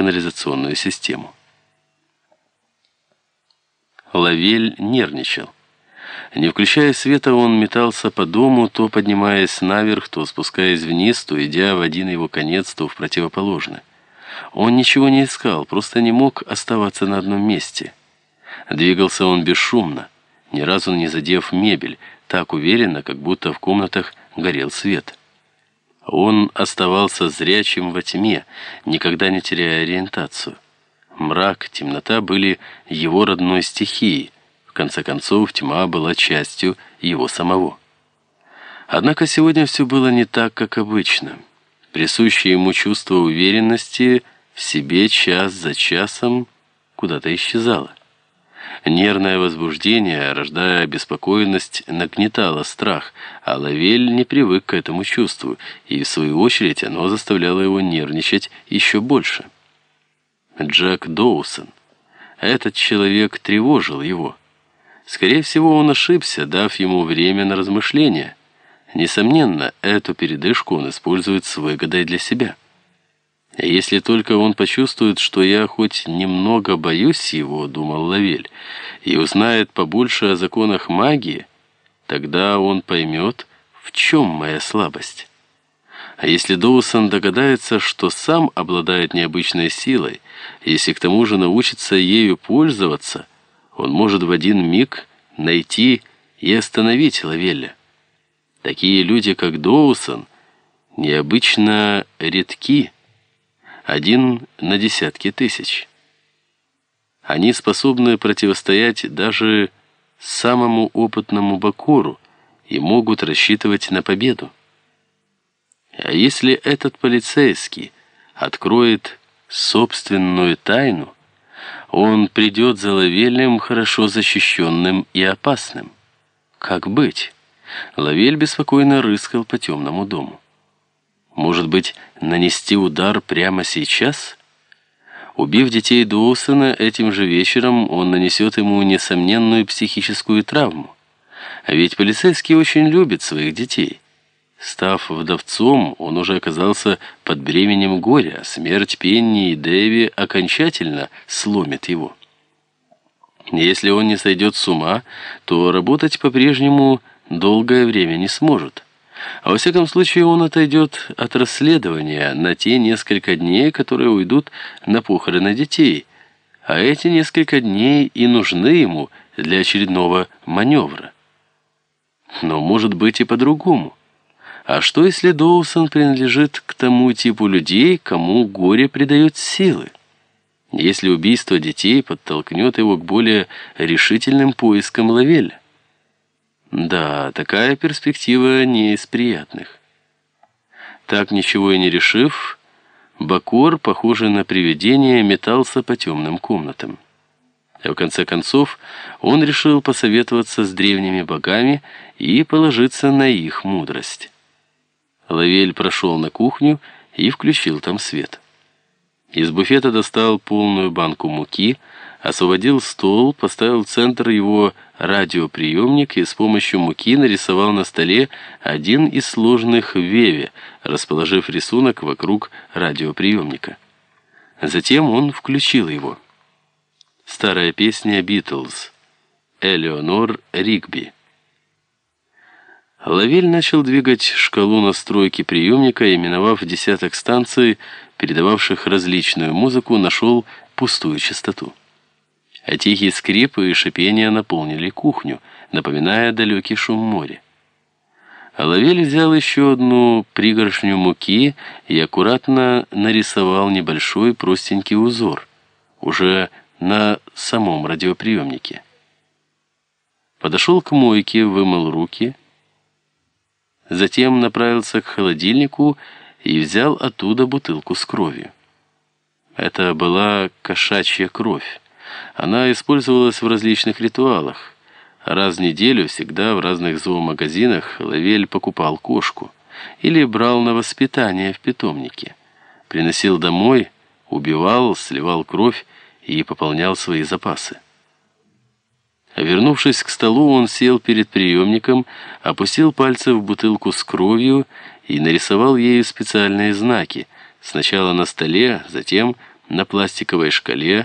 канализационную систему. Лавель нервничал. Не включая света, он метался по дому, то поднимаясь наверх, то спускаясь вниз, то идя в один его конец, то в противоположный. Он ничего не искал, просто не мог оставаться на одном месте. Двигался он бесшумно, ни разу не задев мебель, так уверенно, как будто в комнатах горел свет. Он оставался зрячим во тьме, никогда не теряя ориентацию. Мрак, темнота были его родной стихией. В конце концов, тьма была частью его самого. Однако сегодня все было не так, как обычно. Присущее ему чувство уверенности в себе час за часом куда-то исчезало. Нервное возбуждение, рождая обеспокоенность, нагнетало страх, а Лавель не привык к этому чувству, и в свою очередь оно заставляло его нервничать еще больше. Джек Доусон. Этот человек тревожил его. Скорее всего, он ошибся, дав ему время на размышления. Несомненно, эту передышку он использует с выгодой для себя. «Если только он почувствует, что я хоть немного боюсь его», — думал Лавель, «и узнает побольше о законах магии, тогда он поймет, в чем моя слабость». А если Доусон догадается, что сам обладает необычной силой, если к тому же научится ею пользоваться, он может в один миг найти и остановить Лавеля. Такие люди, как Доусон, необычно редки, один на десятки тысяч. Они способны противостоять даже самому опытному Бакуру и могут рассчитывать на победу. А если этот полицейский откроет собственную тайну, он придет за Лавелем хорошо защищенным и опасным. Как быть? Лавель беспокойно рыскал по темному дому. Может быть, нанести удар прямо сейчас? Убив детей Доусона, этим же вечером он нанесет ему несомненную психическую травму. А ведь полицейский очень любит своих детей. Став вдовцом, он уже оказался под бременем горя. Смерть Пенни и Дэви окончательно сломит его. Если он не сойдет с ума, то работать по-прежнему долгое время не сможет. Во всяком случае он отойдет от расследования на те несколько дней, которые уйдут на похороны детей. А эти несколько дней и нужны ему для очередного маневра. Но может быть и по-другому. А что, если Доусон принадлежит к тому типу людей, кому горе придает силы? Если убийство детей подтолкнет его к более решительным поискам Лавеля? Да, такая перспектива не из приятных. Так ничего и не решив, Бакор, похожий на привидение, метался по темным комнатам. В конце концов, он решил посоветоваться с древними богами и положиться на их мудрость. Лавель прошел на кухню и включил там свет. Из буфета достал полную банку муки, освободил стол, поставил в центр его радиоприемник и с помощью муки нарисовал на столе один из сложных веве, расположив рисунок вокруг радиоприемника. Затем он включил его. Старая песня «Битлз» Элеонор Ригби. Лавель начал двигать шкалу настройки приемника и, миновав десяток станций, передававших различную музыку, нашел пустую частоту. А тихие скрипы и шипения наполнили кухню, напоминая далекий шум моря. Лавель взял еще одну пригоршню муки и аккуратно нарисовал небольшой простенький узор, уже на самом радиоприемнике. Подошел к мойке, вымыл руки Затем направился к холодильнику и взял оттуда бутылку с кровью. Это была кошачья кровь. Она использовалась в различных ритуалах. Раз в неделю, всегда в разных зоомагазинах, Лавель покупал кошку или брал на воспитание в питомнике. Приносил домой, убивал, сливал кровь и пополнял свои запасы. Вернувшись к столу, он сел перед приемником, опустил пальцы в бутылку с кровью и нарисовал ею специальные знаки, сначала на столе, затем на пластиковой шкале